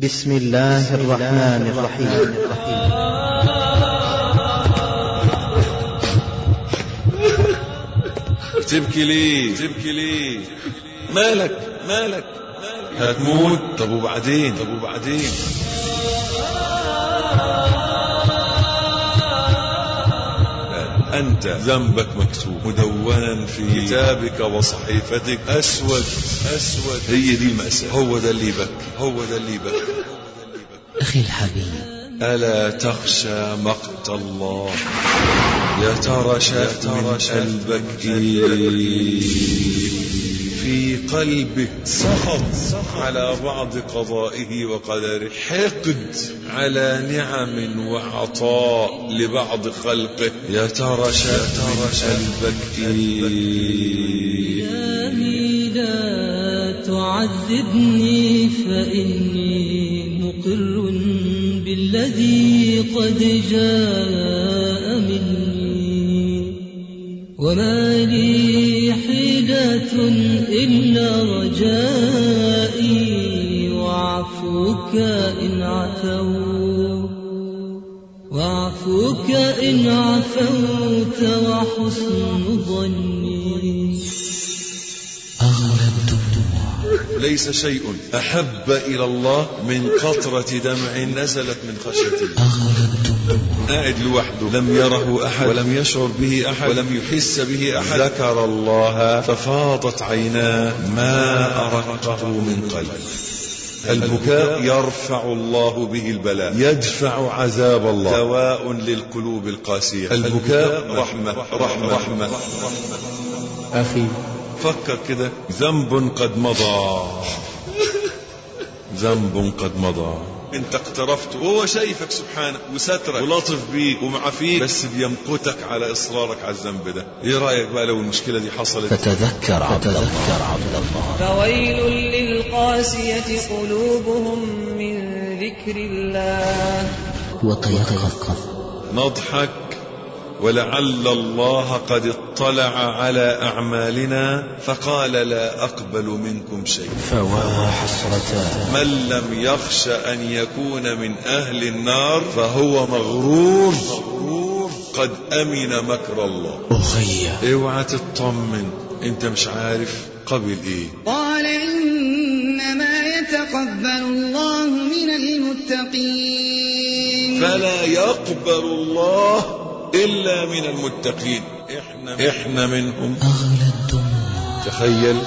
بسم الله الرحمن الرحيم. تبكي ليه؟ تبكي ليه؟ مالك؟ مالك؟ هتموت؟ طب وبعدين؟ طب وبعدين؟ أنت ذنبك مكتوب مدونا في كتابك وصحيفتك أسود. أسود. هي دي المأساة. هو ده اللي يبكي. هو ده اللي يبكي. أخي الحبيب. ألا تخشى مقت الله؟ يا ترى شاف من قلبك قلبك سخط على بعض قضائه وقدره. حقد على نعم وعطاء لبعض خلقه. يا ترى شاف قلبك إلهي لا تعذبني فإني مقر بالذي قد جاء مني. وما لي إلا رجائي وعفوك إن عفوت وعفوك إن عفوت وحسن ظني. ليس شيء أحب إلى الله من قطرة دمع نزلت من الدموع قاعد لوحده. لم يره أحد. ولم يشعر به أحد. ولم يحس به أحد. ذكر الله ففاضت عيناه ما أرقه من قلب. البكاء يرفع الله به البلاء. يدفع عذاب الله. دواء للقلوب القاسية. البكاء رحمة. رحمة. رحمة. أخي. فكر كده. ذنب قد مضى. ذنب قد مضى. انت اقترفت. وهو شايفك سبحانه وسترك. ولطف بيك. ومعافيك. بس بيمقتك على إصرارك على الذنب ده. إيه رأيك بقى لو المشكلة دي حصلت؟ فتذكر عبد الله. عبد الله. فويل للقاسية قلوبهم من ذكر الله. وتيقظ. نضحك. ولعل الله قد اطلع على أعمالنا فقال لا أقبل منكم شيء. فوا حسرة من لم يخش أن يكون من أهل النار فهو مغرور. قد أمن مكر الله. أخي اوعى تطمن. انت مش عارف قبل إيه. قال إنما يتقبل الله من المتقين. فلا يقبل الله إلا من المتقين. إحنا إحنا منهم. أغلى الدموع. تخيل.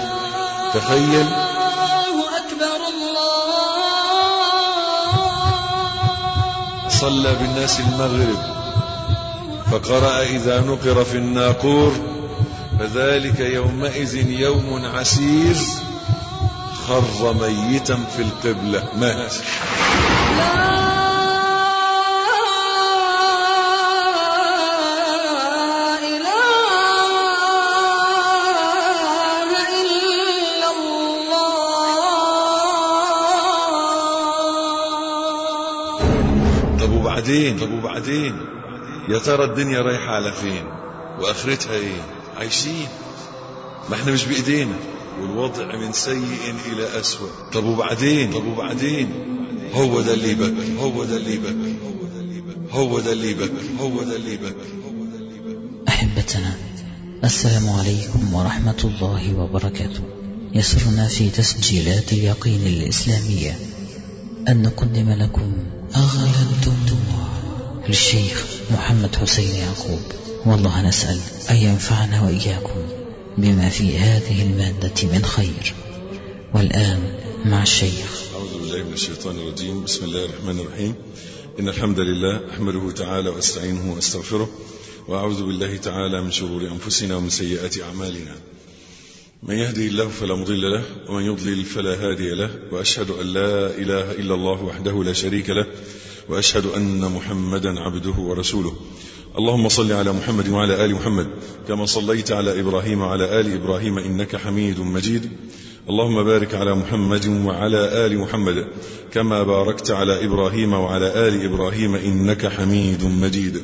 تخيل. الله أكبر الله. صلى بالناس المغرب. فقرأ إذا نقر في الناقور. فذلك يومئذ يوم عسير. خر ميتا في القبلة. مات. وبعدين طب وبعدين يا ترى الدنيا رايحة على فين؟ وآخرتها إيه؟ عايشين. ما إحنا مش بإيدينا. والوضع من سيء إلى أسوأ. طب وبعدين؟ طب وبعدين؟ هو ده اللي يبكي هو ده اللي يبكي هو ده اللي يبكي هو ده اللي يبكي أحبتنا السلام عليكم ورحمة الله وبركاته. يسرنا في تسجيلات اليقين الإسلامية. أن نقدم لكم أغلى الدموع للشيخ محمد حسين يعقوب. والله نسأل أن ينفعنا وإياكم بما في هذه المادة من خير. والآن مع الشيخ. أعوذ بالله من الشيطان الرجيم. بسم الله الرحمن الرحيم. إن الحمد لله أحمده تعالى وأستعينه وأستغفره. وأعوذ بالله تعالى من شرور أنفسنا ومن سيئات أعمالنا. من يهدي الله فلا مضل له ومن يضلل فلا هادي له وأشهد أن لا إله إلا الله وحده لا شريك له وأشهد أن محمدا عبده ورسوله. اللهم صل على محمد وعلى آل محمد كما صليت على إبراهيم وعلى آل إبراهيم إنك حميد مجيد. اللهم بارك على محمد وعلى آل محمد كما باركت على إبراهيم وعلى آل إبراهيم إنك حميد مجيد.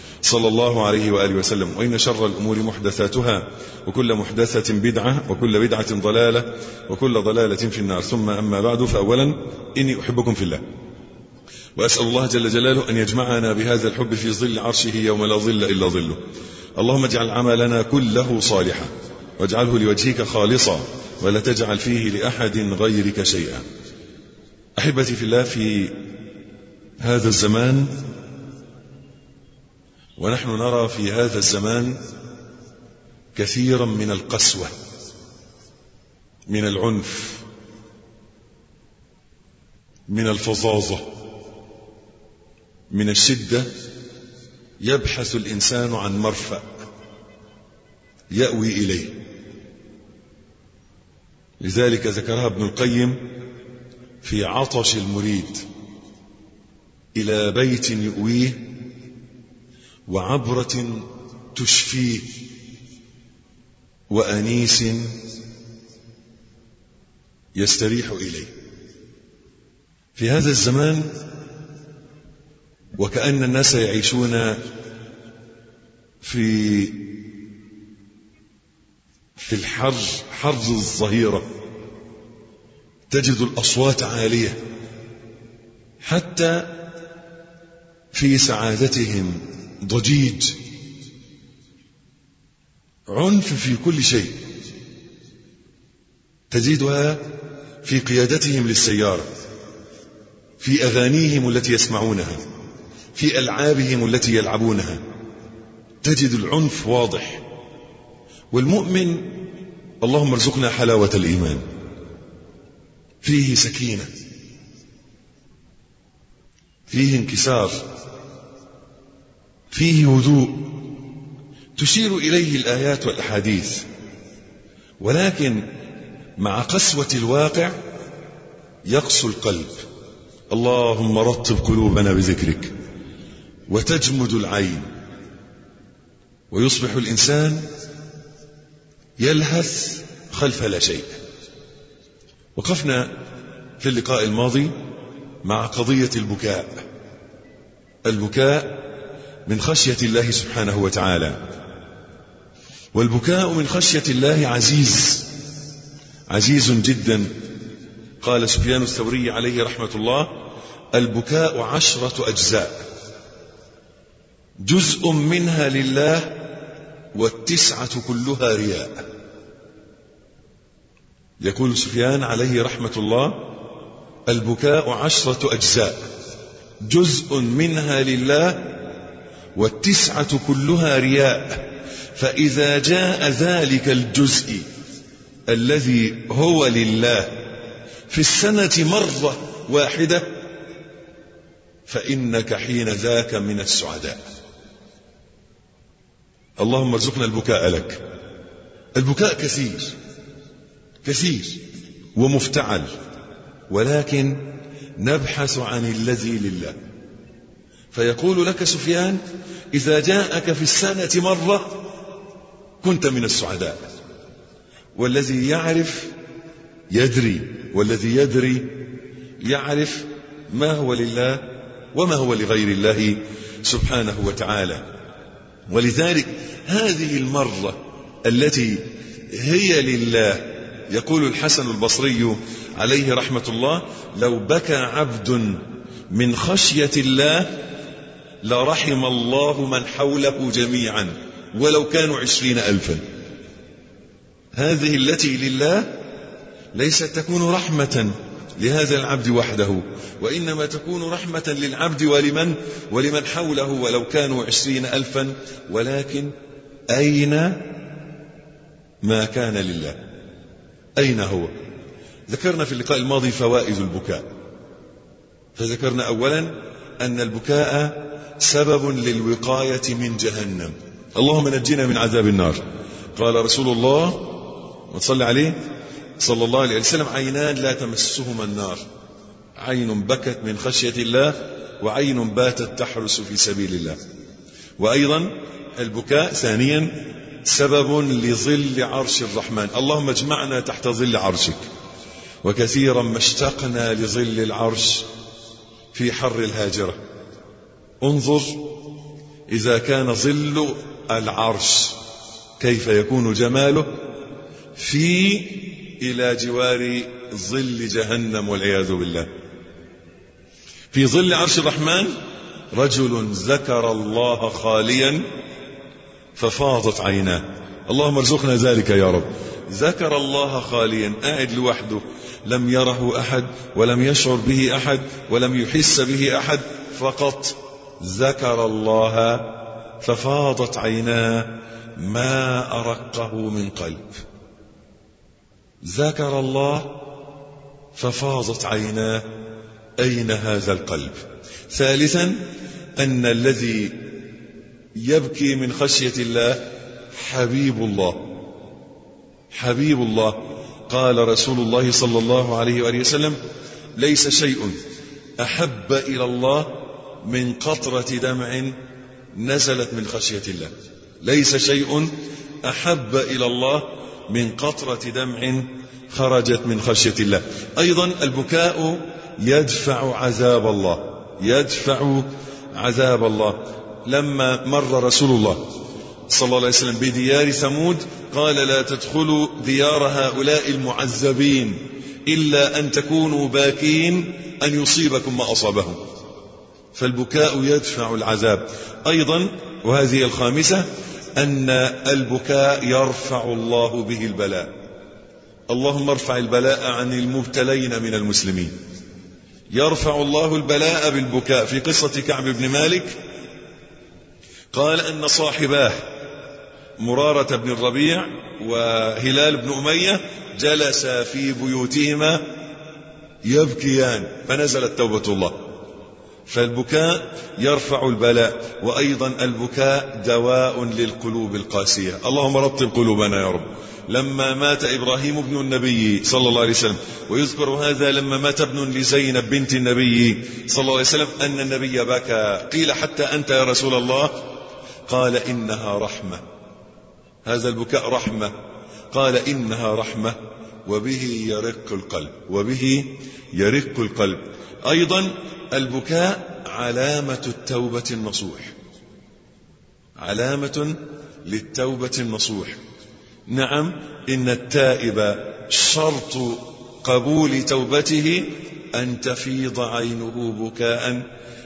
صلى الله عليه وآله وسلم. وإن شر الأمور محدثاتها وكل محدثة بدعة وكل بدعة ضلالة وكل ضلالة في النار. ثم أما بعد فأولا إني أحبكم في الله. وأسأل الله جل جلاله أن يجمعنا بهذا الحب في ظل عرشه يوم لا ظل إلا ظله. اللهم اجعل عملنا كله صالحا واجعله لوجهك خالصا ولا تجعل فيه لأحد غيرك شيئا. أحبتي في الله في هذا الزمان ونحن نرى في هذا الزمان كثيرا من القسوة من العنف من الفظاظة من الشدة. يبحث الإنسان عن مرفأ يأوي إليه. لذلك ذكرها ابن القيم في عطش المريد إلى بيت يؤويه وعبرة تشفيه وأنيس يستريح إليه. في هذا الزمان وكأن الناس يعيشون في في الحر حر الظهيرة. تجد الأصوات عالية. حتى في سعادتهم ضجيج. عنف في كل شيء. تجدها في قيادتهم للسيارة في أغانيهم التي يسمعونها في ألعابهم التي يلعبونها. تجد العنف واضح. والمؤمن اللهم ارزقنا حلاوة الإيمان. فيه سكينة فيه انكسار. فيه هدوء تشير إليه الآيات والأحاديث. ولكن مع قسوة الواقع يقسو القلب. اللهم رطب قلوبنا بذكرك وتجمد العين. ويصبح الإنسان يلهث خلف لا شيء. وقفنا في اللقاء الماضي مع قضية البكاء. البكاء من خشية الله سبحانه وتعالى. والبكاء من خشية الله عزيز عزيز جدا. قال سفيان الثوري عليه رحمة الله البكاء عشرة أجزاء. جزء منها لله والتسعة كلها رياء. يقول سفيان عليه رحمة الله البكاء عشرة أجزاء. جزء منها لله والتسعة كلها رياء فإذا جاء ذلك الجزء الذي هو لله في السنة مرة واحدة فإنك حين ذاك من السعداء. اللهم ارزقنا البكاء لك. البكاء كثير كثير ومفتعل ولكن نبحث عن الذي لله. فيقول لك سفيان إذا جاءك في السنة مرة كنت من السعداء. والذي يعرف يدري والذي يدري يعرف ما هو لله وما هو لغير الله سبحانه وتعالى. ولذلك هذه المرة التي هي لله يقول الحسن البصري عليه رحمة الله لو بكى عبد من خشية الله لرحم الله من حوله جميعا ولو كانوا عشرين ألفا. هذه التي لله ليست تكون رحمة لهذا العبد وحده وإنما تكون رحمة للعبد ولمن؟ ولمن حوله ولو كانوا عشرين ألفا. ولكن أين ما كان لله؟ أين هو؟ ذكرنا في اللقاء الماضي فوائد البكاء. فذكرنا أولا أن البكاء سبب للوقاية من جهنم. اللهم نجنا من عذاب النار. قال رسول الله وصلى عليه صلى الله عليه وسلم عينان لا تمسهما النار. عين بكت من خشية الله وعين باتت تحرس في سبيل الله. وأيضا البكاء ثانيا سبب لظل عرش الرحمن. اللهم اجمعنا تحت ظل عرشك. وكثيرا ما اشتقنا لظل العرش في حر الهاجرة. انظر إذا كان ظل العرش كيف يكون جماله؟ في إلى جوار ظل جهنم والعياذ بالله. في ظل عرش الرحمن رجل ذكر الله خاليا ففاضت عيناه. اللهم ارزقنا ذلك يا رب. ذكر الله خاليا قاعد لوحده. لم يره أحد ولم يشعر به أحد ولم يحس به أحد فقط ذكر الله ففاضت عيناه ما أرقه من قلب. ذكر الله ففاضت عيناه أين هذا القلب؟ ثالثا أن الذي يبكي من خشية الله حبيب الله. حبيب الله. قال رسول الله صلى الله عليه وآله وسلم ليس شيء أحب إلى الله من قطرة دمع نزلت من خشية الله. ليس شيء أحب إلى الله من قطرة دمع خرجت من خشية الله. أيضا البكاء يدفع عذاب الله. يدفع عذاب الله. لما مر رسول الله صلى الله عليه وسلم بديار ثمود قال لا تدخلوا ديار هؤلاء المعذبين إلا أن تكونوا باكين أن يصيبكم ما أصابهم. فالبكاء يدفع العذاب. أيضا وهذه الخامسة أن البكاء يرفع الله به البلاء. اللهم ارفع البلاء عن المبتلين من المسلمين. يرفع الله البلاء بالبكاء. في قصة كعب بن مالك قال أن صاحباه مرارة بن الربيع وهلال بن أمية جلسا في بيوتهما يبكيان فنزلت توبة الله. فالبكاء يرفع البلاء وأيضا البكاء دواء للقلوب القاسية. اللهم رطب قلوبنا يا رب. لما مات إبراهيم ابن النبي صلى الله عليه وسلم ويذكر هذا لما مات ابن لزينب بنت النبي صلى الله عليه وسلم أن النبي بكى قيل حتى أنت يا رسول الله؟ قال إنها رحمة. هذا البكاء رحمة. قال إنها رحمة. وبه يرق القلب. وبه يرق القلب. أيضا البكاء علامة التوبة النصوح. علامة للتوبة النصوح. نعم إن التائب شرط قبول توبته أن تفيض عينه بكاء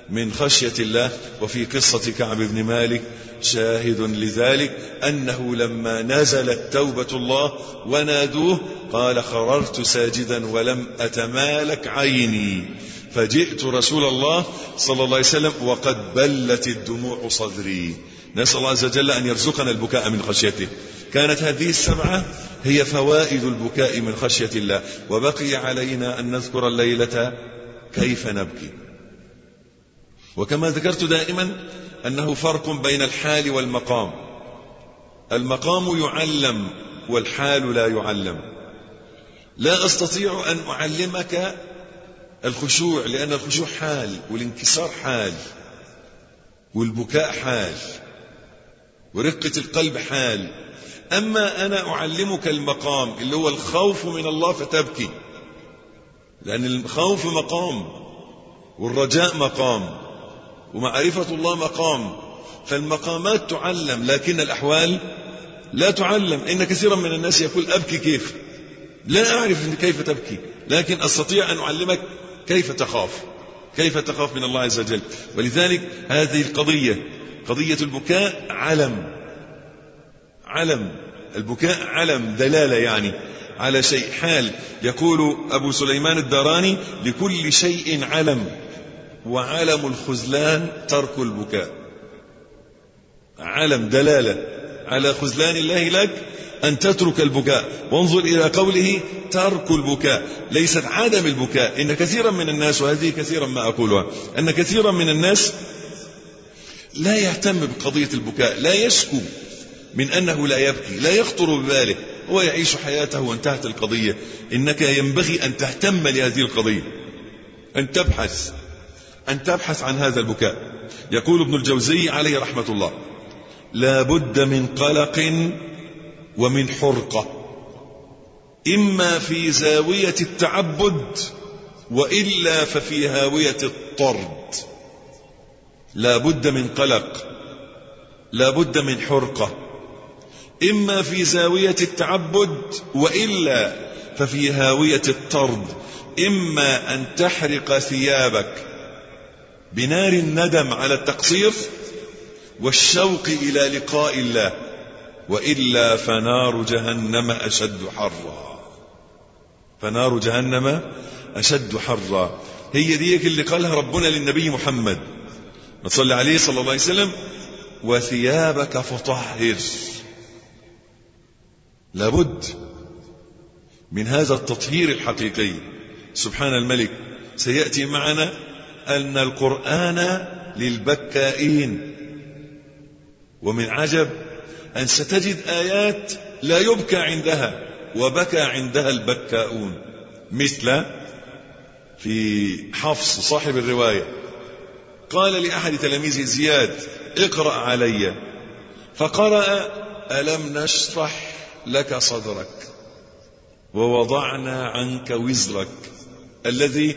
من خشية الله. وفي قصة كعب بن مالك شاهد لذلك أنه لما نزلت توبة الله ونادوه قال خررت ساجدا ولم أتمالك عيني. فجئت رسول الله صلى الله عليه وسلم وقد بلت الدموع صدري. نسأل الله عز وجل أن يرزقنا البكاء من خشيته. كانت هذه السبعة هي فوائد البكاء من خشية الله. وبقي علينا أن نذكر الليلة كيف نبكي. وكما ذكرت دائما أنه فرق بين الحال والمقام. المقام يعلم والحال لا يعلم. لا أستطيع أن أعلمك الخشوع لأن الخشوع حال والانكسار حال والبكاء حال ورقة القلب حال. أما أنا أعلمك المقام اللي هو الخوف من الله فتبكي. لأن الخوف مقام والرجاء مقام ومعرفة الله مقام. فالمقامات تعلم لكن الأحوال لا تعلم. إن كثيرا من الناس يقول أبكي كيف؟ لا أعرف كيف تبكي. لكن أستطيع أن أعلمك كيف تخاف؟ كيف تخاف من الله عز وجل؟ ولذلك هذه القضية قضية البكاء علم. علم. البكاء علم دلالة يعني. على شيء حال. يقول أبو سليمان الداراني لكل شيء علم. وعلم الخذلان ترك البكاء. علم دلالة. على خذلان الله لك أن تترك البكاء. وانظر إلى قوله ترك البكاء. ليست عدم البكاء. إن كثيرا من الناس وهذه كثيرا ما أقولها أن كثيرا من الناس لا يهتم بقضية البكاء لا يشكو من أنه لا يبكي لا يخطر بباله. هو يعيش حياته وانتهت القضية. إنك ينبغي أن تهتم لهذه القضية. أن تبحث أن تبحث عن هذا البكاء. يقول ابن الجوزي عليه رحمة الله لا بد من قلق ومن حرقة. إما في زاوية التعبد وإلا ففي هاوية الطرد. لا بد من قلق لا بد من حرقة. إما في زاوية التعبد وإلا ففي هاوية الطرد. إما أن تحرق ثيابك بنار الندم على التقصير والشوق إلى لقاء الله. وإلا فنار جهنم أشد حرا. فنار جهنم أشد حرا. هي ديك اللي قالها ربنا للنبي محمد. ما تصلي عليه صلى الله عليه وسلم. وثيابك فطهر. لابد من هذا التطهير الحقيقي. سبحان الملك سيأتي معنا أن القرآن للبكائين. ومن عجب أن ستجد آيات لا يبكى عندها وبكى عندها البكاؤون. مثل في حفص صاحب الرواية قال لأحد تلاميذه زياد اقرأ علي. فقرأ ألم نشرح لك صدرك؟ ووضعنا عنك وزرك الذي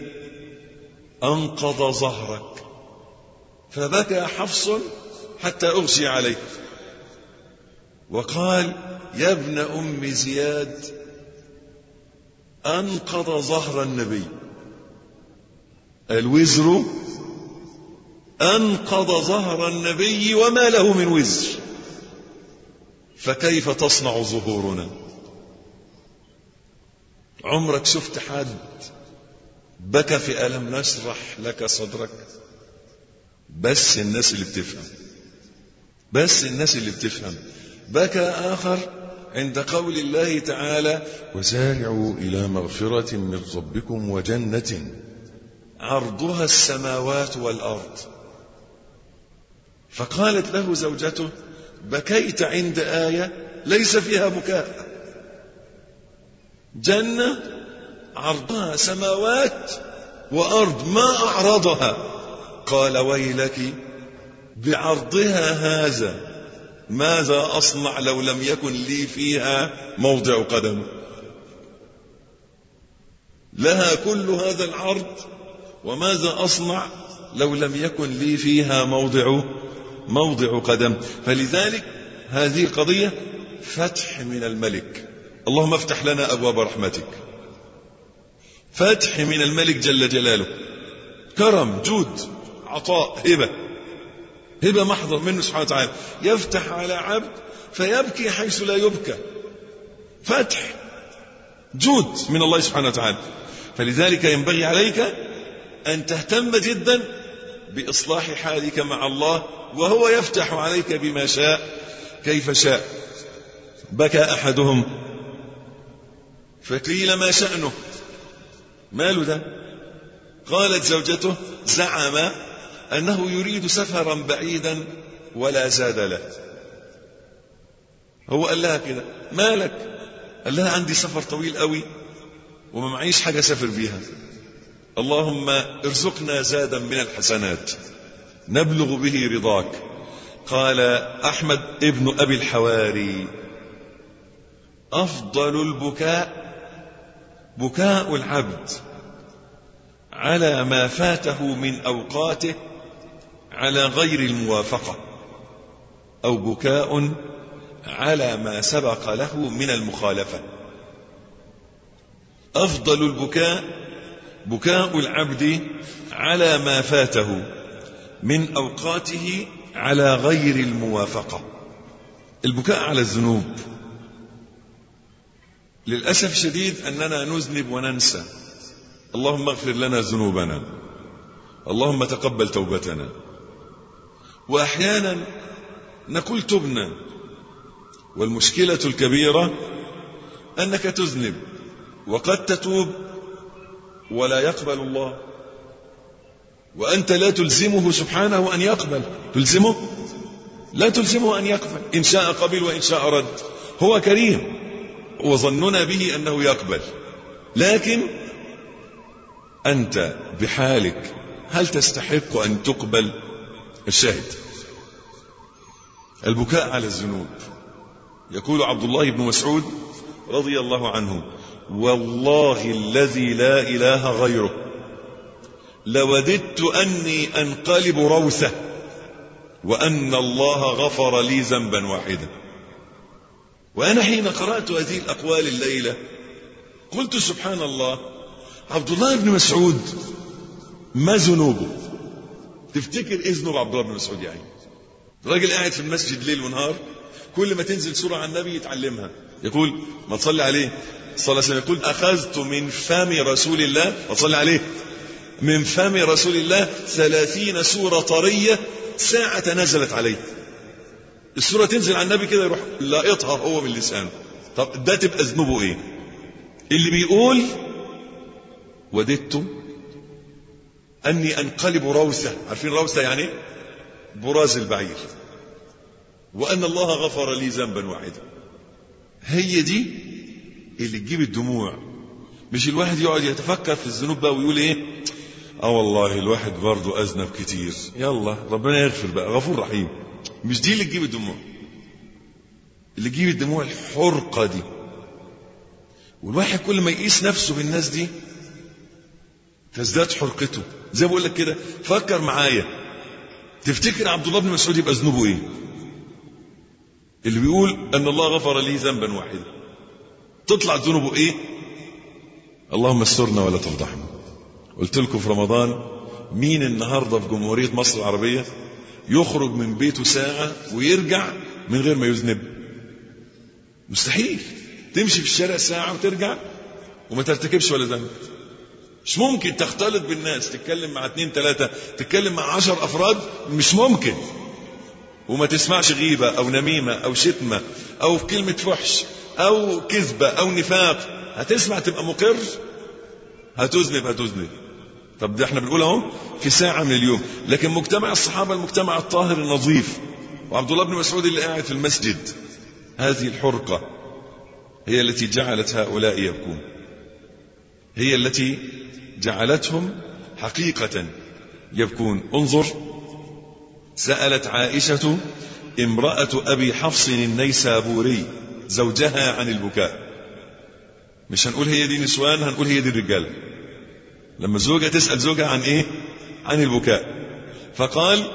أنقض ظهرك. فبكى حفص حتى أغشي عليه. وقال يا ابن أم زياد أنقض ظهر النبي. الوزر أنقض ظهر النبي وما له من وزر. فكيف تصنع ظهورنا؟ عمرك شفت حد بكى في ألم؟ نشرح لك صدرك. بس الناس اللي بتفهم. بس الناس اللي بتفهم. بكى آخر عند قول الله تعالى وسارعوا إلى مغفرة من ربكم وجنة. عرضها السماوات والأرض. فقالت له زوجته بكيت عند آية ليس فيها بكاء. جنة عرضها سماوات وأرض ما أعرضها. قال ويلك بعرضها هذا. ماذا أصنع لو لم يكن لي فيها موضع قدم؟ لها كل هذا العرض وماذا أصنع لو لم يكن لي فيها موضع موضع قدم؟ فلذلك هذه قضية فتح من الملك. اللهم افتح لنا أبواب رحمتك. فتح من الملك جل جلاله. كرم جود عطاء هبة. هبة محضة منه سبحانه وتعالى. يفتح على عبد فيبكي حيث لا يبكى. فتح. جود من الله سبحانه وتعالى. فلذلك ينبغي عليك أن تهتم جدا بإصلاح حالك مع الله وهو يفتح عليك بما شاء كيف شاء. بكى أحدهم. فقيل ما شأنه؟ ماله ده؟ قالت زوجته زعم أنه يريد سفرا بعيدا ولا زاد له. هو قال لها كده مالك قال لها عندي سفر طويل قوي وما معيش حاجة سافر بيها. اللهم ارزقنا زادا من الحسنات نبلغ به رضاك. قال أحمد ابن أبي الحواري أفضل البكاء بكاء العبد على ما فاته من أوقاته على غير الموافقة أو بكاء على ما سبق له من المخالفة. أفضل البكاء بكاء العبد على ما فاته من أوقاته على غير الموافقة. البكاء على الذنوب. للأسف شديد أننا نذنب وننسى. اللهم اغفر لنا ذنوبنا. اللهم تقبل توبتنا. وأحيانا نقول تبنا والمشكلة الكبيرة أنك تذنب وقد تتوب ولا يقبل الله. وأنت لا تلزمه سبحانه أن يقبل. تلزمه؟ لا تلزمه أن يقبل. إن شاء قبل وإن شاء رد. هو كريم. وظننا به أنه يقبل. لكن أنت بحالك هل تستحق أن تقبل؟ الشاهد. البكاء على الذنوب. يقول عبد الله بن مسعود رضي الله عنه والله الذي لا إله غيره لوددت أني أنقلب روثة وأن الله غفر لي ذنبا واحدا. وأنا حين قرأت هذه الأقوال الليلة قلت سبحان الله عبد الله بن مسعود ما ذنوبه؟ تفتكر إيه ذنوب عبد الله بن مسعود يعني؟ راجل قاعد في المسجد ليل ونهار كل ما تنزل سورة عن النبي يتعلمها. يقول ما تصلي عليه؟ صلى الله عليه وسلم يقول أخذت من فم رسول الله. وصلي عليه؟ من فم رسول الله ثلاثين سورة طرية ساعة نزلت عليه. السورة تنزل على النبي كده يروح لاقطها هو من لسانه طب ده تبقى ذنوبه إيه؟ اللي بيقول وددت أني أنقلب روثة عارفين روثة يعني؟ براز البعير. وأن الله غفر لي ذنبا واحدا. هي دي اللي تجيب الدموع. مش الواحد يقعد يتفكر في الذنوب بقى ويقول إيه؟ آه والله الواحد برضه أذنب كتير. يلا ربنا يغفر بقى. غفور رحيم. مش دي اللي تجيب الدموع. اللي تجيب الدموع الحرقة دي. والواحد كل ما يقيس نفسه بالناس دي تزداد حرقته. زي ما بقول لك كده فكر معايا. تفتكر عبد الله بن مسعود يبقى ذنوبه إيه؟ اللي بيقول أن الله غفر لي ذنبا واحدا. تطلع ذنوبه إيه؟ اللهم استرنا ولا تفضحنا. قلت لكم في رمضان مين النهارده في جمهورية مصر العربية يخرج من بيته ساعة ويرجع من غير ما يذنب؟ مستحيل. تمشي في الشارع ساعة وترجع وما ترتكبش ولا ذنب. مش ممكن تختلط بالناس تتكلم مع اتنين تلاتة تتكلم مع عشر أفراد مش ممكن. وما تسمعش غيبة أو نميمة أو شتمة أو كلمة فحش أو كذبة أو نفاق. هتسمع تبقى مقر؟ هتذنب هتذنب. طب ده إحنا بنقول أهو في ساعة من اليوم. لكن مجتمع الصحابة المجتمع الطاهر النظيف. وعبد الله بن مسعود اللي قاعد في المسجد. هذه الحرقة هي التي جعلت هؤلاء يبكون. هي التي جعلتهم حقيقة. يبكون انظر سألت عائشة امرأة أبي حفص النيسابوري زوجها عن البكاء. مش هنقول هي دي نسوان هنقول هي دي الرجالة لما زوجة تسأل زوجها عن إيه؟ عن البكاء. فقال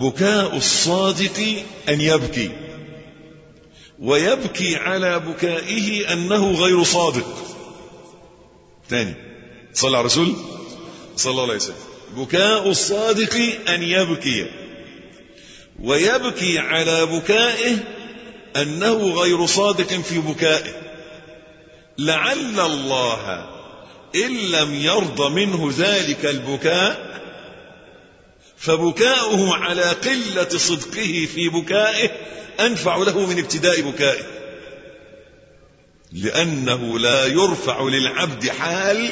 بكاء الصادق أن يبكي. ويبكي على بكائه أنه غير صادق. تاني. صلى على رسول صلى الله عليه وسلم. بكاء الصادق أن يبكي. ويبكي على بكائه أنه غير صادق في بكائه. لعل الله إن لم يرض منه ذلك البكاء فبكاؤه على قلة صدقه في بكائه أنفع له من ابتداء بكائه. لأنه لا يرفع للعبد حال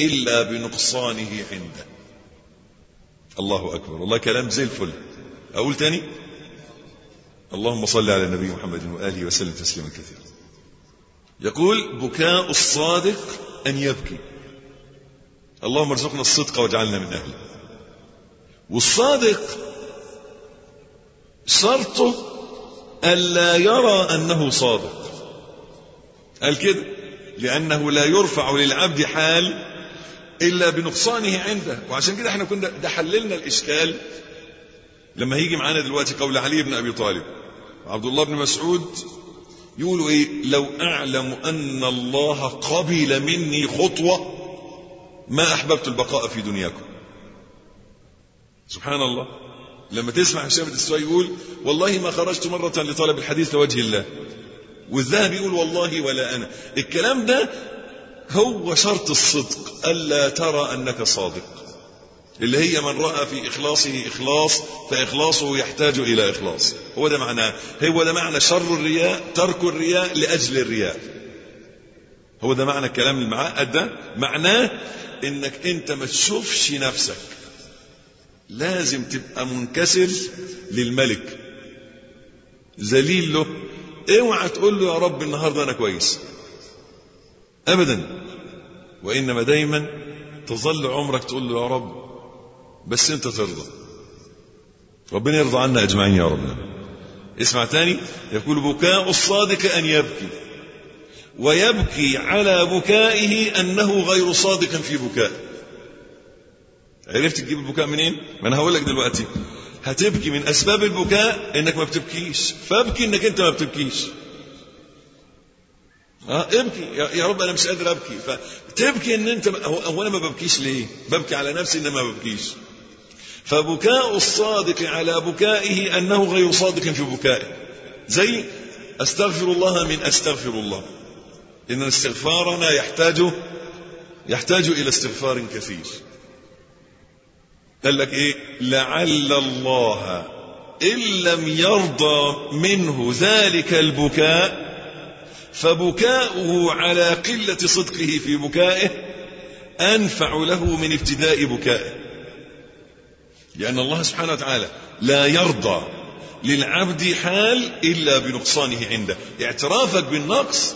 إلا بنقصانه عنده. الله أكبر. والله كلام زي الفل. أقول تاني؟ اللهم صل على النبي محمد وآله وسلم تسليما كثيرا. يقول بكاء الصادق أن يبكي. اللهم ارزقنا الصدق واجعلنا من أهله. والصادق شرطه ألا يرى أنه صادق. قال كده؟ لأنه لا يرفع للعبد حال إلا بنقصانه عنده. وعشان كده إحنا كنا ده حللنا الإشكال لما هيجي معانا دلوقتي قول علي بن أبي طالب. عبد الله بن مسعود يقولوا إيه؟ لو أعلم أن الله قبل مني خطوة ما أحببت البقاء في دنياكم. سبحان الله. لما تسمع هشام الدستوائي يقول والله ما خرجت مرة لطلب الحديث لوجه الله. والذهب يقول والله ولا أنا. الكلام ده هو شرط الصدق ألا ترى أنك صادق. اللي هي من رأى في إخلاصه إخلاص فإخلاصه يحتاج إلى إخلاص. هو ده معناه. هو ده معنى شر الرياء ترك الرياء لأجل الرياء. هو ده معنى الكلام المعقد ده؟ معناه إنك أنت ما تشوفش نفسك. لازم تبقى منكسر للملك. ذليل له. اوعى تقول له يا رب النهارده أنا كويس. ابدا. وإنما دايما تظل عمرك تقول له يا رب بس أنت ترضى. ربنا يرضى عنا أجمعين يا رب. اسمع تاني. يقول بكاء الصادق أن يبكي ويبكي على بكائه أنه غير صادق في بكائه. عرفت تجيب البكاء منين؟ ما أنا هقول لك دلوقتي. هتبكي من أسباب البكاء إنك ما بتبكيش. فابكي إنك أنت ما بتبكيش. آه ابكي. يا رب أنا مش قادر أبكي. فتبكي إن أنت هو أنا ما ببكيش ليه؟ ببكي على نفسي إن ما ببكيش. فبكاء الصادق على بكائه أنه غير صادق في بكائه. زي أستغفر الله من أستغفر الله. إن استغفارنا يحتاج يحتاج إلى استغفار كثير. قال لك إيه؟ لعل الله إن لم يرضى منه ذلك البكاء فبكاؤه على قلة صدقه في بكائه أنفع له من ابتداء بكائه. لأن الله سبحانه وتعالى لا يرضى للعبد حال إلا بنقصانه عنده. اعترافك بالنقص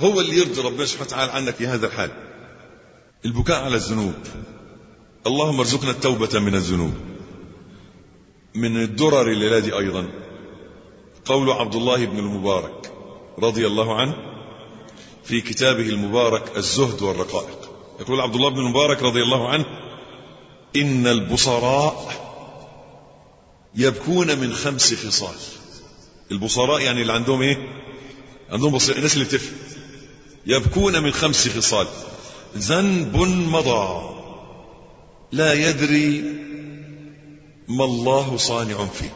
هو اللي يرضي ربنا سبحانه وتعالى عنك في هذا الحال. البكاء على الذنوب. اللهم ارزقنا التوبة من الذنوب. من الدرر دي أيضا. قول عبد الله بن المبارك. رضي الله عنه في كتابه المبارك الزهد والرقائق. يقول عبد الله بن المبارك رضي الله عنه إن البصراء يبكون من خمس خصال. البصراء يعني اللي عندهم إيه؟ عندهم بصير الناس اللي بتفهم. يبكون من خمس خصال. ذنب مضى. لا يدري ما الله صانع فيه.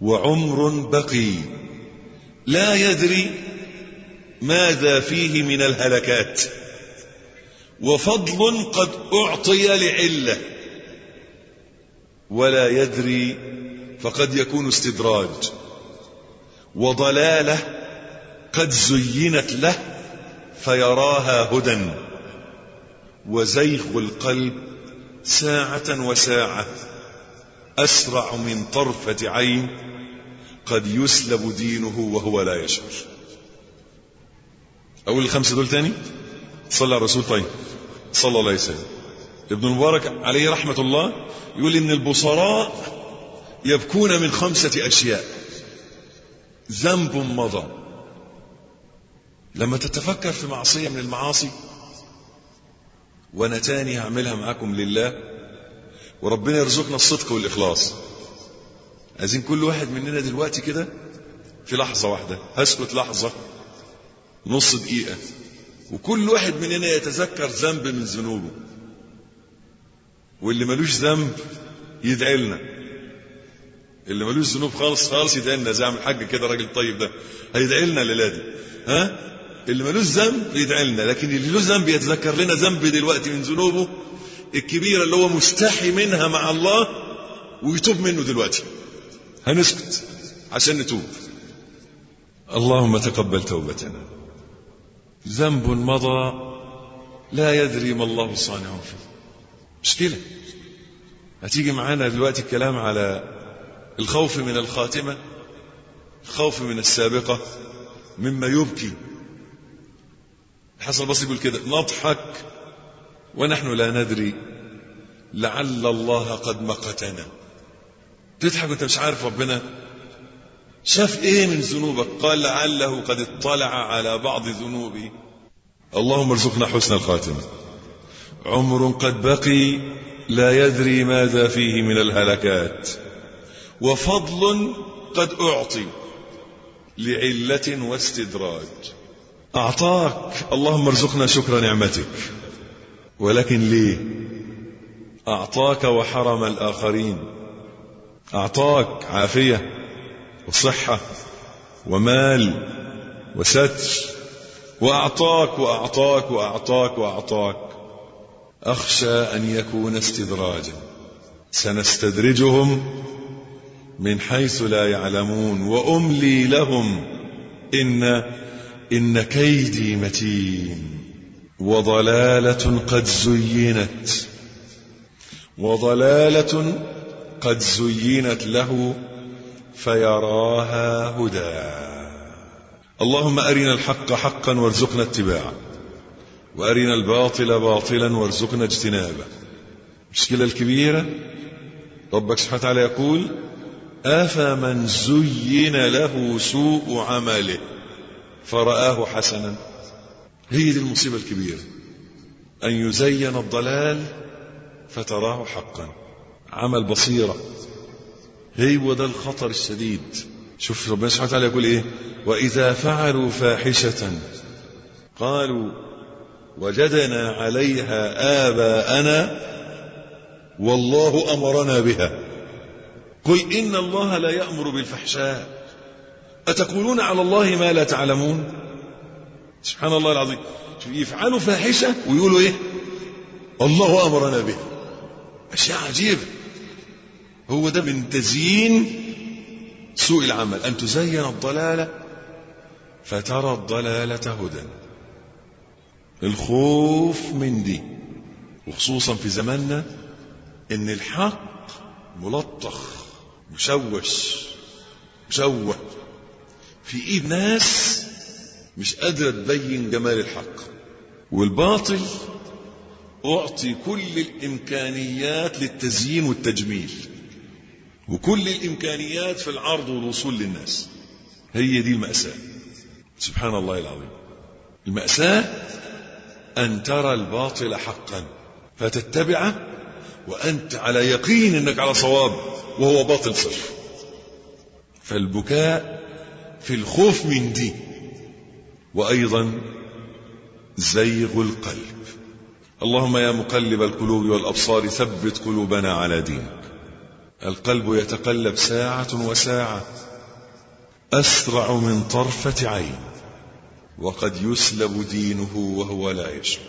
وعمر بقي. لا يدري ماذا فيه من الهلكات. وفضل قد أعطي لعلة. ولا يدري فقد يكون استدراج. وضلالة قد زينت له فيراها هدى. وزيغ القلب ساعة وساعة أسرع من طرفة عين. قد يسلب دينه وهو لا يشعر. أقول الخمسة دول تاني؟ صلى على الرسول. طيب. صلى الله عليه وسلم. ابن المبارك عليه رحمة الله يقول إن البصراء يبكون من خمسة أشياء. ذنب مضى. لما تتفكر في معصية من المعاصي وأنا تاني هعملها معاكم لله وربنا يرزقنا الصدق والإخلاص. عايزين كل واحد مننا دلوقتي كده في لحظة واحدة هسكت لحظة نص دقيقة وكل واحد مننا يتذكر ذنب من ذنوبه واللي ملوش ذنب يدعي لنا. اللي ملوش ذنوب خالص خالص يدعي لنا زي عم الحاج كده راجل طيب ده هيدعي لنا الليلة دي. ها؟ اللي ملوش ذنب يدعي لنا لكن اللي له ذنب يتذكر لنا ذنب دلوقتي من ذنوبه الكبيرة اللي هو مستحي منها مع الله ويتوب منه دلوقتي. هنسكت عشان نتوب. اللهم تقبل توبتنا. ذنب مضى لا يدري ما الله صانع فيه. مشكلة هتيجي معانا دلوقتي الكلام على الخوف من الخاتمة الخوف من السابقة مما يبكي. الحسن البصري يقول كده نضحك ونحن لا ندري لعل الله قد مقتنا. تضحك وانت مش عارف ربنا؟ شاف إيه من ذنوبك؟ قال لعله قد اطلع على بعض ذنوبي. اللهم ارزقنا حسن الخاتمه عمر قد بقي لا يدري ماذا فيه من الهلكات. وفضل قد أعطي لعلة واستدراج. أعطاك. اللهم ارزقنا شكر نعمتك. ولكن ليه؟ أعطاك وحرم الآخرين. أعطاك عافية وصحة ومال وستر. وأعطاك وأعطاك وأعطاك وأعطاك. أخشى أن يكون استدراجا. سنستدرجهم من حيث لا يعلمون. وأملي لهم إن إن كيدي متين. وضلالة قد زينت. وضلالة قد زينت له فيراها هدى. اللهم أرنا الحق حقا وارزقنا اتباعه وأرنا الباطل باطلا وارزقنا اجتنابه. المشكلة الكبيرة ربك سبحانه وتعالى يقول أفمن زين له سوء عمله فرآه حسنا. هي دي المصيبة الكبيرة أن يزين الضلال فتراه حقا. عمل بصيرة. هو ده الخطر الشديد. شوف ربنا سبحانه وتعالى يقول إيه؟ وإذا فعلوا فاحشة قالوا وجدنا عليها آباءنا والله أمرنا بها. قل إن الله لا يأمر بالفحشاء. أتقولون على الله ما لا تعلمون؟ سبحان الله العظيم. شوف يفعلوا فاحشة ويقولوا إيه؟ الله أمرنا بها أشياء عجيبة. هو ده من تزيين سوء العمل. أن تزين الضلالة فترى الضلالة هدى. الخوف من دي. وخصوصا في زماننا إن الحق ملطخ مشوش مشوه. في إيد ناس مش قادرة تبين جمال الحق. والباطل أعطي كل الإمكانيات للتزيين والتجميل. وكل الإمكانيات في العرض والوصول للناس. هي دي المأساة. سبحان الله العظيم. المأساة أن ترى الباطل حقا فتتبعه وأنت على يقين أنك على صواب وهو باطل صرف فالبكاء في الخوف من دي. وأيضا زيغ القلب. اللهم يا مقلب القلوب والأبصار ثبت قلوبنا على دينك. القلب يتقلب ساعة وساعة أسرع من طرفة عين وقد يسلب دينه وهو لا يشعر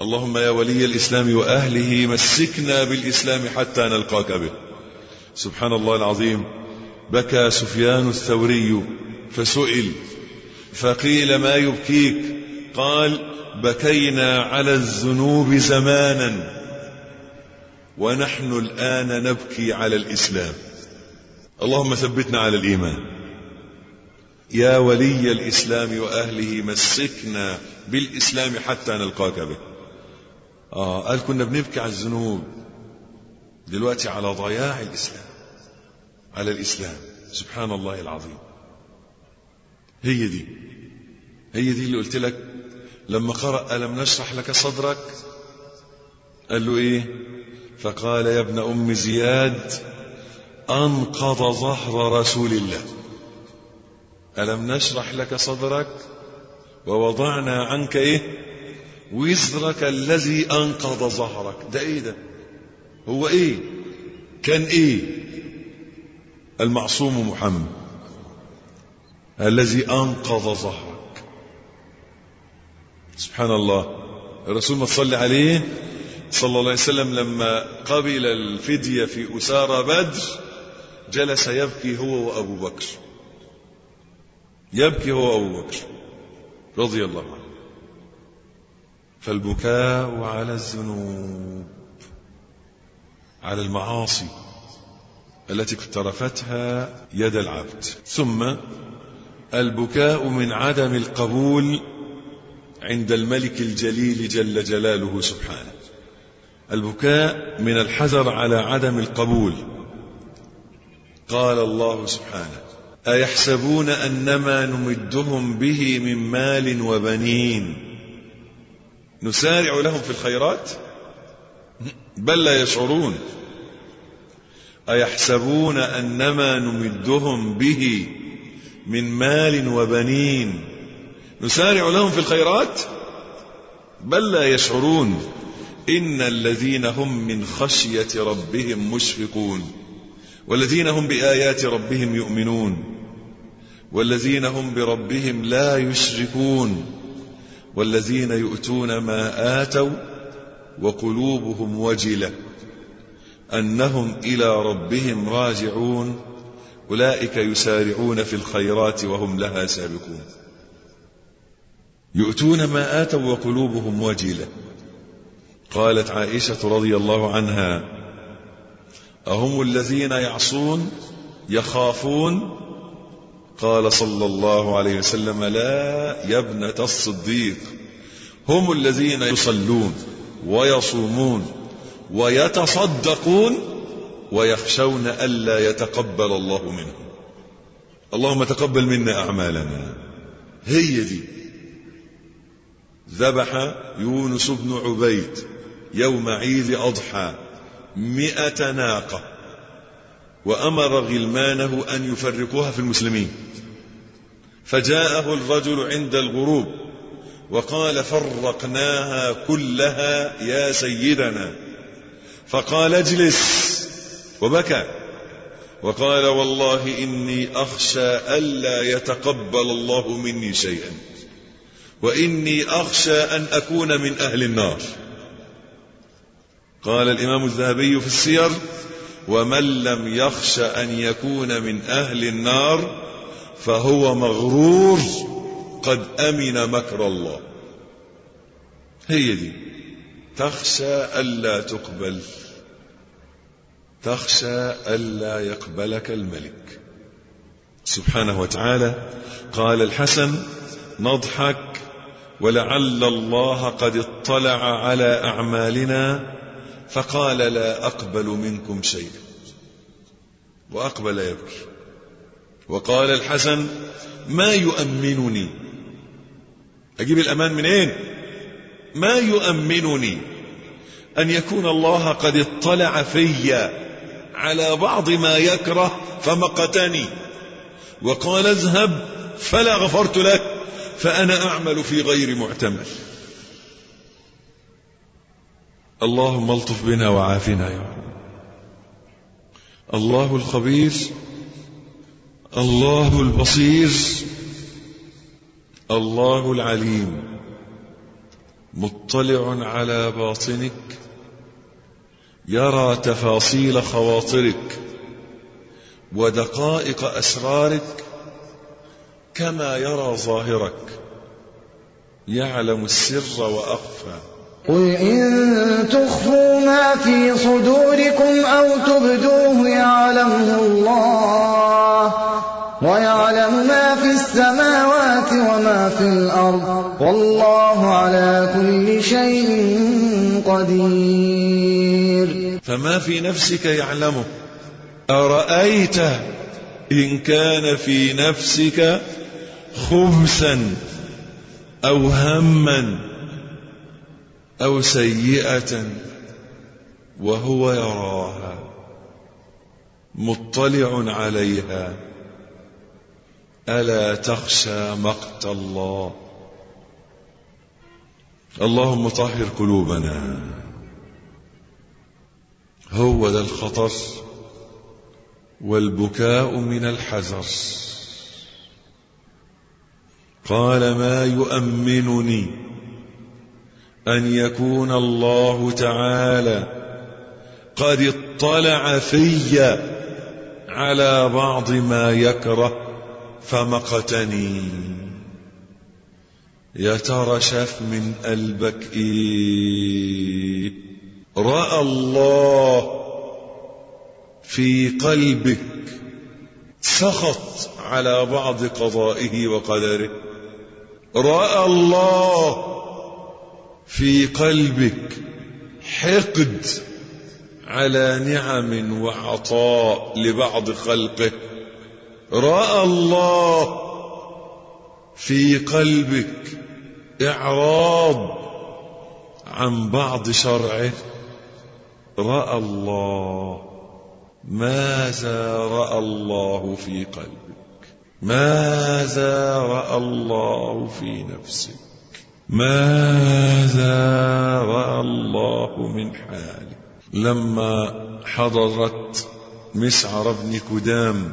اللهم يا ولي الإسلام وأهله مسكنا بالإسلام حتى نلقاك به. سبحان الله العظيم. بكى سفيان الثوري فسئل فقيل ما يبكيك؟ قال بكينا على الذنوب زمانا. ونحن الآن نبكي على الإسلام. اللهم ثبتنا على الإيمان. يا ولي الإسلام وأهله مسكنا بالإسلام حتى نلقاك به. آه قال كنا بنبكي على الذنوب؟ دلوقتي على ضياع الإسلام. على الإسلام. سبحان الله العظيم. هي دي. هي دي اللي قلت لك لما قرأ ألم نشرح لك صدرك؟ قال له إيه؟ فقال يا ابن أم زياد أنقض ظهر رسول الله. ألم نشرح لك صدرك؟ ووضعنا عنك إيه؟ وزرك الذي أنقض ظهرك. ده إيه ده؟ هو إيه؟ كان إيه؟ المعصوم محمد. الذي أنقض ظهرك. سبحان الله. الرسول ما تصلي عليه؟ صلى الله عليه وسلم لما قبل الفدية في أسارى بدر جلس يبكي هو وأبو بكر. يبكي هو وأبو بكر رضي الله عنه. فالبكاء على الذنوب على المعاصي التي اقترفتها يد العبد. ثم البكاء من عدم القبول عند الملك الجليل جل جلاله سبحانه. البكاء من الحذر على عدم القبول. قال الله سبحانه أيحسبون أنما نمدهم به من مال وبنين؟ نسارع لهم في الخيرات؟ بل لا يشعرون. أيحسبون أنما نمدهم به من مال وبنين؟ نسارع لهم في الخيرات؟ بل لا يشعرون. ان الذين هم من خشيه ربهم مشفقون والذين هم بايات ربهم يؤمنون والذين هم بربهم لا يشركون والذين يؤتون ما اتوا وقلوبهم وجله انهم إلى ربهم راجعون اولئك يسارعون في الخيرات وهم لها سابقون يؤتون ما اتوا وقلوبهم وجله قالت عائشة رضي الله عنها أهم الذين يعصون يخافون؟ قال صلى الله عليه وسلم لا يا ابنة الصديق هم الذين يصلون ويصومون ويتصدقون ويخشون ألا يتقبل الله منهم. اللهم تقبل منا أعمالنا. هي دي. ذبح يونس بن عبيد. يوم عيد أضحى مئة ناقة وأمر غلمانه أن يفرقوها في المسلمين. فجاءه الرجل عند الغروب وقال فرقناها كلها يا سيدنا. فقال اجلس وبكى. وقال والله إني أخشى ألا يتقبل الله مني شيئا وإني أخشى أن أكون من أهل النار. قال الإمام الذهبي في السير ومن لم يخش أن يكون من أهل النار فهو مغرور قد أمن مكر الله. هي دي. تخشى ألا تقبل. تخشى ألا يقبلك الملك. سبحانه وتعالى قال الحسن نضحك ولعل الله قد اطلع على أعمالنا فقال لا أقبل منكم شيئا وأقبل يبكي. وقال الحسن ما يؤمنني. أجيب الأمان منين؟ ما يؤمنني أن يكون الله قد اطلع في على بعض ما يكره فمقتني. وقال اذهب فلا غفرت لك فأنا أعمل في غير معتمل اللهم الطف بنا وعافنا يا رب. الله الخبير الله البصير الله العليم. مطلع على باطنك. يرى تفاصيل خواطرك ودقائق أسرارك كما يرى ظاهرك. يعلم السر وأخفى. قل إن تخفوا ما في صدوركم أو تبدوه يعلمه الله ويعلم ما في السماوات وما في الأرض والله على كل شيء قدير. فما في نفسك يعلمه؟ أرأيت إن كان في نفسك خبثا أو هما أو سيئة وهو يراها مطلع عليها. ألا تخشى مقت الله. اللهم طهر قلوبنا. هو ذا الخطر والبكاء من الحذر. قال ما يؤمنني أن يكون الله تعالى قد اطلع في على بعض ما يكره فمقتني. يا ترى شاف من قلبك إيه؟ رأى الله في قلبك سخط على بعض قضائه وقدره. رأى الله في قلبك حقد على نعم وعطاء لبعض خلقه. رأى الله في قلبك إعراض عن بعض شرعه. رأى الله. ماذا رأى الله في قلبك؟ ماذا رأى الله في نفسك؟ ماذا رأى الله من حالك لما حضرت مسعر بن كدام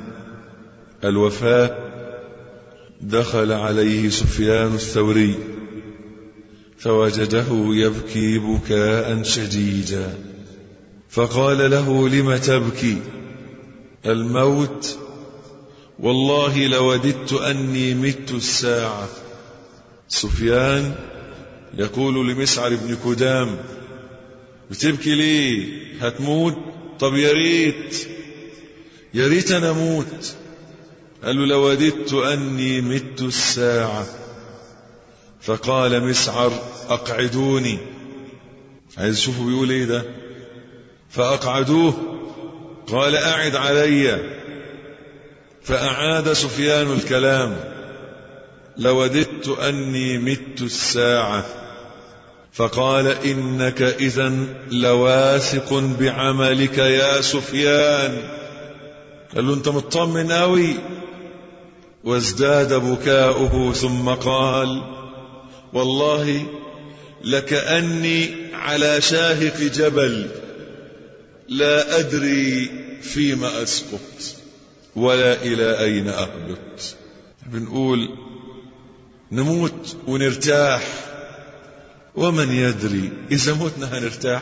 الوفاة دخل عليه سفيان الثوري فوجده يبكي بكاء شديدا. فقال له لم تبكي؟ الموت؟ والله لوددت أني مت الساعة. سفيان يقول لمسعر بن كدام بتبكي ليه هتموت؟ طب يا ريت يا ريت أنا أموت. قال له لوددت أني مت الساعة. فقال مسعر أقعدوني. عايز اشوفه بيقول إيه ده؟ فأقعدوه. قال أعد علي. فأعاد سفيان الكلام. لوددت أني مت الساعة. فقال إنك اذا لواثق بعملك يا سفيان. قال له أنت مطمن قوي وازداد بكاؤه ثم قال والله لكاني على شاهق جبل لا أدري فيما أسقط ولا إلى أين اهبط بنقول نموت ونرتاح. ومن يدري إذا متنا هنرتاح؟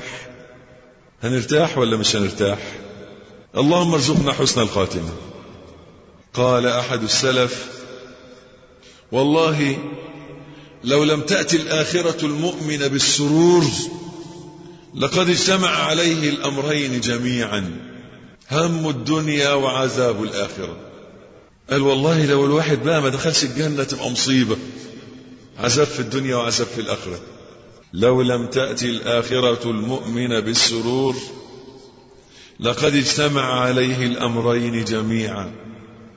هنرتاح ولا مش هنرتاح؟ اللهم ارزقنا حسن الخاتمة. قال أحد السلف والله لو لم تأتي الآخرة المؤمن بالسرور لقد اجتمع عليه الأمرين جميعا هم الدنيا وعذاب الآخرة. قال والله لو الواحد بقى ما دخلش الجنة تبقى مصيبة. عذاب في الدنيا وعذاب في الآخرة. لو لم تأتي الآخرة المؤمن بالسرور لقد اجتمع عليه الأمرين جميعا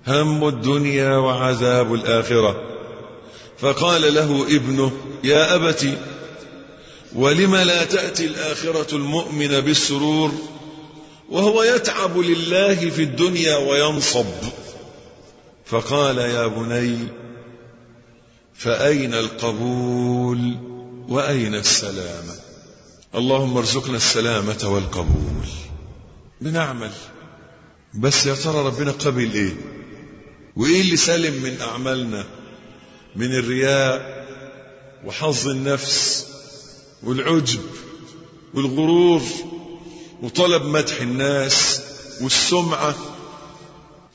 هم الدنيا وعذاب الآخرة. فقال له ابنه يا ابت ولم لا تأتي الآخرة المؤمن بالسرور؟ وهو يتعب لله في الدنيا وينصب. فقال يا بني فأين القبول وأين السلامه اللهم ارزقنا السلامة والقبول. بنعمل. بس يا ترى ربنا قبل إيه؟ وإيه اللي سلم من أعمالنا؟ من الرياء وحظ النفس والعجب والغرور وطلب مدح الناس والسمعة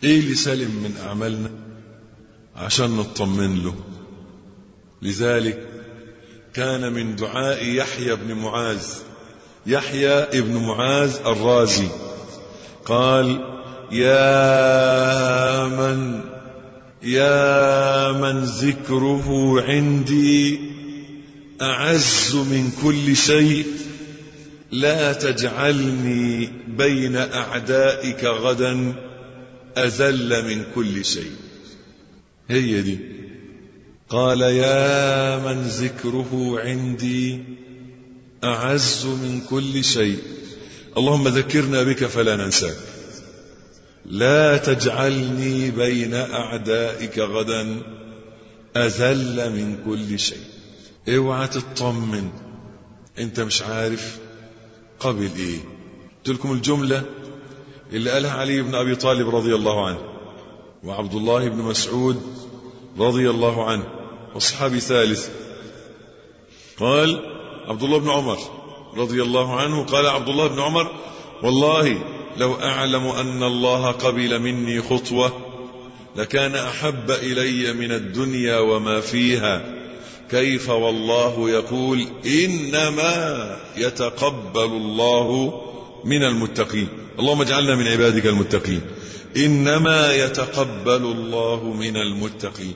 إيه اللي سلم من أعمالنا عشان نطمن له؟ لذلك كان من دعاء يحيى بن معاذ يحيى ابن معاذ الرازي قال يا من يا من ذكره عندي أعز من كل شيء لا تجعلني بين أعدائك غدا اذل من كل شيء. هي دي. قال يا من ذكره عندي أعز من كل شيء. اللهم ذكرنا بك فلا ننساك. لا تجعلني بين أعدائك غدا. أذل من كل شيء. اوعى تطمن. أنت مش عارف قبل إيه. قلت لكم الجملة؟ اللي قالها علي بن أبي طالب رضي الله عنه وعبد الله بن مسعود رضي الله عنه والصحابي ثالث. قال عبد الله بن عمر رضي الله عنه قال عبد الله بن عمر والله لو أعلم أن الله قبل مني خطوة لكان أحب إلي من الدنيا وما فيها. كيف والله يقول إنما يتقبل الله من المتقين. اللهم اجعلنا من عبادك المتقين. إنما يتقبل الله من المتقين.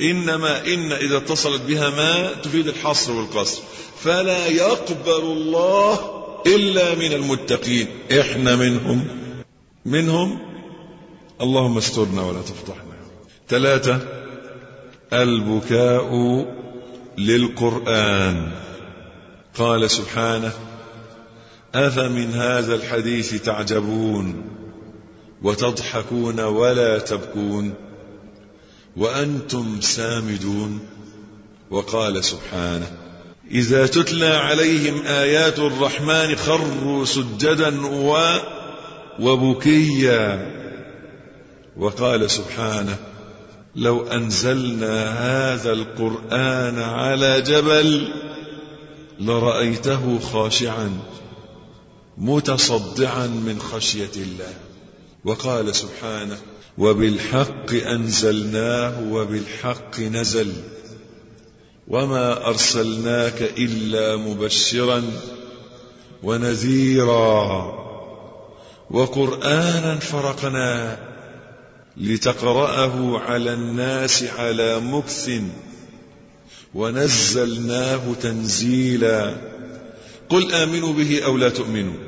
إنما إن إذا اتصلت بها ما تفيد الحصر والقصر. فلا يقبل الله إلا من المتقين. إحنا منهم. منهم؟ اللهم استرنا ولا تفضحنا. ثلاثة. البكاء للقرآن. قال سبحانه أفمن هذا الحديث تعجبون وتضحكون ولا تبكون وأنتم سامدون وقال سبحانه إذا تتلى عليهم آيات الرحمن خروا سجدا و وبكيا وقال سبحانه لو أنزلنا هذا القرآن على جبل لرأيته خاشعا متصدعا من خشية الله. وقال سبحانه وبالحق أنزلناه وبالحق نزل. وما أرسلناك إلا مبشرا ونذيرا. وقرآنا فرقناه لتقرأه على الناس على مكث. ونزلناه تنزيلا. قل آمنوا به أو لا تؤمنوا.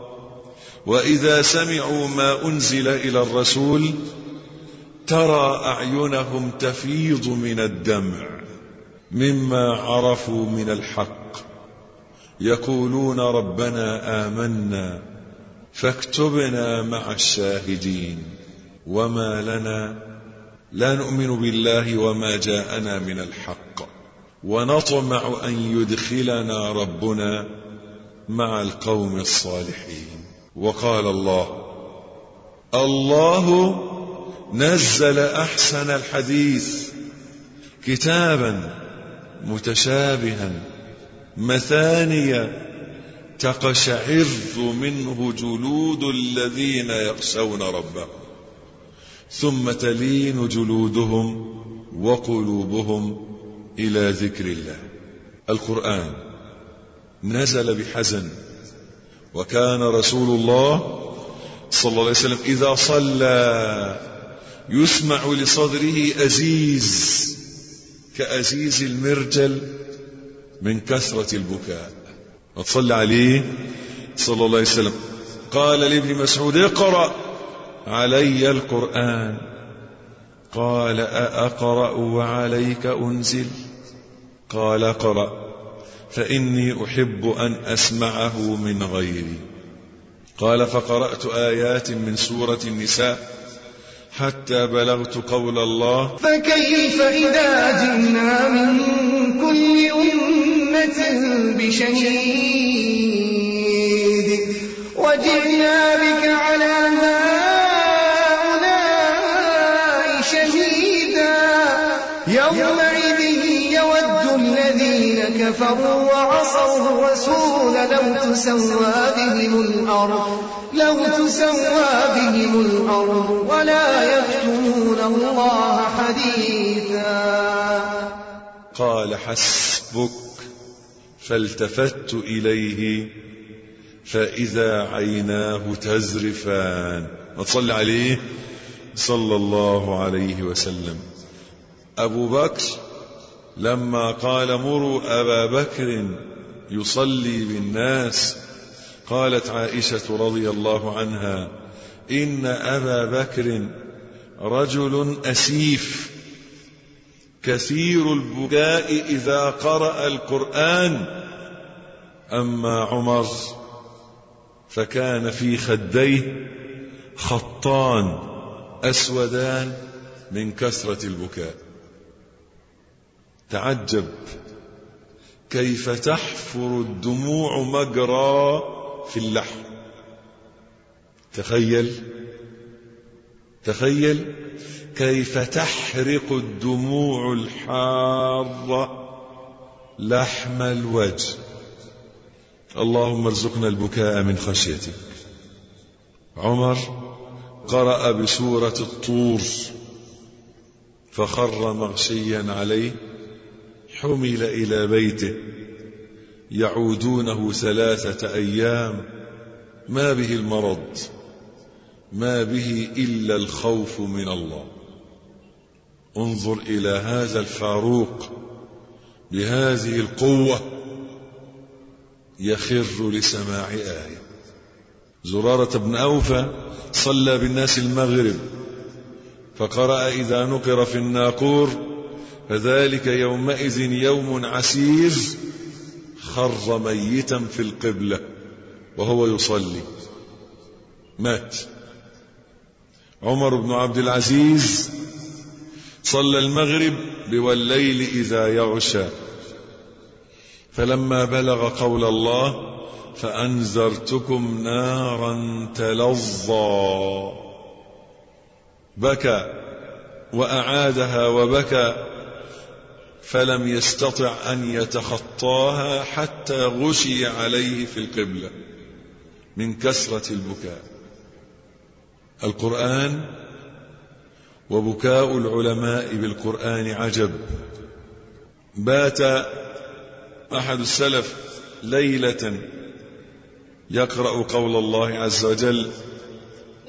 وإذا سمعوا ما أنزل إلى الرسول ترى أعينهم تفيض من الدمع مما عرفوا من الحق. يقولون ربنا آمنا فاكتبنا مع الشاهدين وما لنا لا نؤمن بالله وما جاءنا من الحق. ونطمع أن يدخلنا ربنا مع القوم الصالحين. وقال الله الله نزل أحسن الحديث كتابا متشابها مثانيا تقشعر منه جلود الذين يخشون ربهم ثم تلين جلودهم وقلوبهم إلى ذكر الله. القرآن نزل بحزن وكان رسول الله صلى الله عليه وسلم إذا صلى يسمع لصدره أزيز كأزيز المرجل من كثرة البكاء. وتصلى عليه صلى الله عليه وسلم. قال لابن مسعود اقرأ علي القرآن. قال أأقرأ وعليك أنزل؟ قال اقرأ. فإني أحب أن أسمعه من غيري. قال فقرأت آيات من سورة النساء حتى بلغت قول الله فكيف إذا جئنا من كل أمة بشهيد؟ وجئنا بك على هؤلاء شهيدا. يومئذ كفروا وعصوا الرسول لو تسوى بهم الأرض لو تسوى بهم الأرض ولا يكتمون الله حديثا. قال حسبك فالتفت إليه فإذا عيناه تزرفان. وتصلي عليه صلى الله عليه وسلم. أبو بكر لما قال مروا أبا بكر يصلي بالناس قالت عائشة رضي الله عنها إن أبا بكر رجل أسيف. كثير البكاء إذا قرأ القرآن. أما عمر فكان في خديه خطان أسودان من كثرة البكاء. تعجب. كيف تحفر الدموع مجرى في اللحم. تخيل. تخيل. كيف تحرق الدموع الحارة لحم الوجه. اللهم ارزقنا البكاء من خشيتك. عمر قرأ بسورة الطور فخر مغشيا عليه. حمل إلى بيته. يعودونه ثلاثة أيام. ما به المرض. ما به إلا الخوف من الله. انظر إلى هذا الفاروق. بهذه القوة يخر لسماع آية. زرارة بن أوفى صلى بالناس المغرب فقرأ إذا نقر في الناقور فذلك يومئذ يوم عسير خر ميتا في القبلة وهو يصلي. مات. عمر بن عبد العزيز صلى المغرب والليل إذا يغشى. فلما بلغ قول الله فأنذرتكم نارا تلظى. بكى وأعادها وبكى. فلم يستطع أن يتخطاها حتى غشي عليه في القبلة من كثرة البكاء. القرآن وبكاء العلماء بالقرآن عجب. بات أحد السلف ليلة يقرأ قول الله عز وجل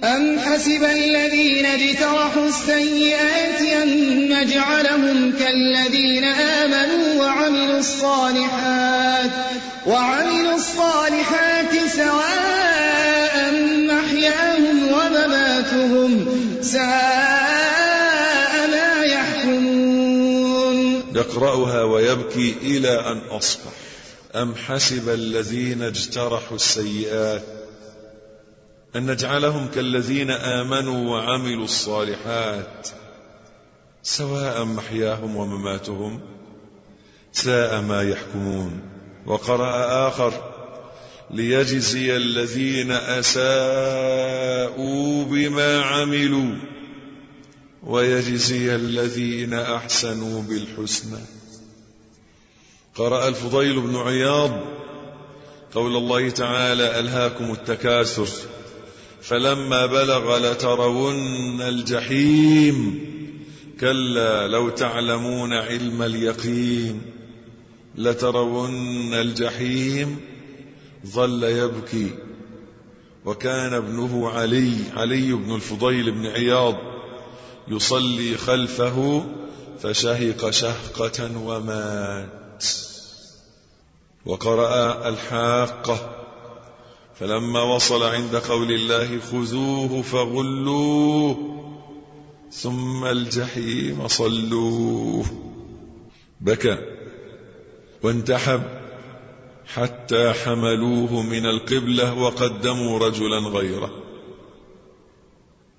أم حسب الذين اجترحوا السيئات أن نجعلهم كالذين آمنوا وعملوا الصالحات وعملوا الصالحات سواء محياهم ومماتهم ساء ما يحكمون. يقرأها ويبكي إلى أن أصبح. أم حسب الذين اجترحوا السيئات أن نجعلهم كالذين آمنوا وعملوا الصالحات سواء محياهم ومماتهم ساء ما يحكمون. وقرأ آخر ليجزي الذين أساءوا بما عملوا ويجزي الذين أحسنوا بالحسنى. قرأ الفضيل بن عياض قول الله تعالى ألهاكم التكاثر. فلما بلغ لترون الجحيم كلا لو تعلمون علم اليقين لترون الجحيم ظل يبكي. وكان ابنه علي علي بن الفضيل بن عياض يصلي خلفه فشهق شهقة ومات. وقرأ الحاقة فلما وصل عند قول الله خذوه فغلوه ثم الجحيم صلوه. بكى وانتحب حتى حملوه من القبلة وقدموا رجلا غيره.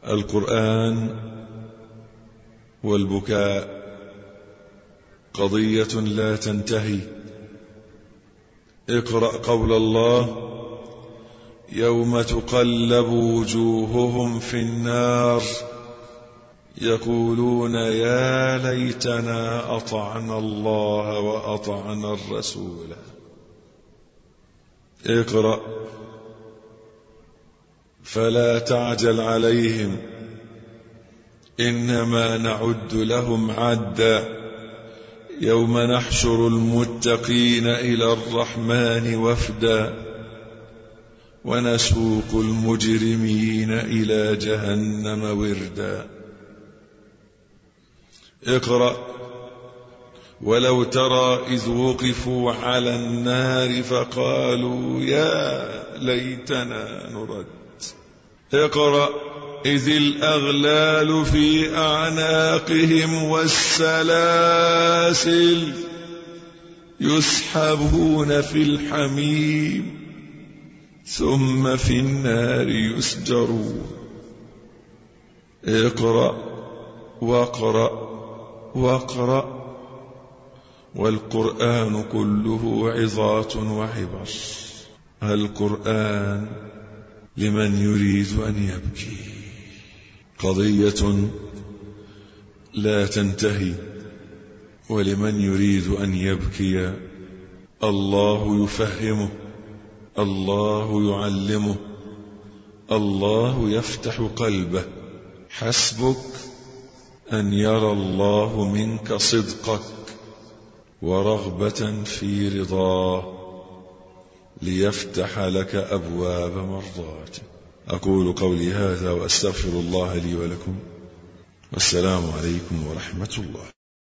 القرآن والبكاء قضية لا تنتهي. اقرأ قول الله يوم تقلب وجوههم في النار يقولون يا ليتنا أطعنا الله وأطعنا الرسول. اقرأ. فلا تعجل عليهم. إنما نعد لهم عدا. يوم نحشر المتقين إلى الرحمن وفدا. ونسوق المجرمين إلى جهنم وردا. اقرأ. ولو ترى إذ وقفوا على النار فقالوا يا ليتنا نرد. اقرأ. إذ الأغلال في أعناقهم والسلاسل يسحبون في الحميم. ثم في النار يسجرون اقرأ واقرأ واقرأ. والقرآن كله عظات وعبر القرآن لمن يريد أن يبكي. قضية لا تنتهي. ولمن يريد أن يبكي الله يفهمه. الله يعلمه الله يفتح قلبه. حسبك أن يرى الله منك صدقك ورغبة في رضاه ليفتح لك أبواب مرضاته أقول قولي هذا وأستغفر الله لي ولكم. والسلام عليكم ورحمة الله.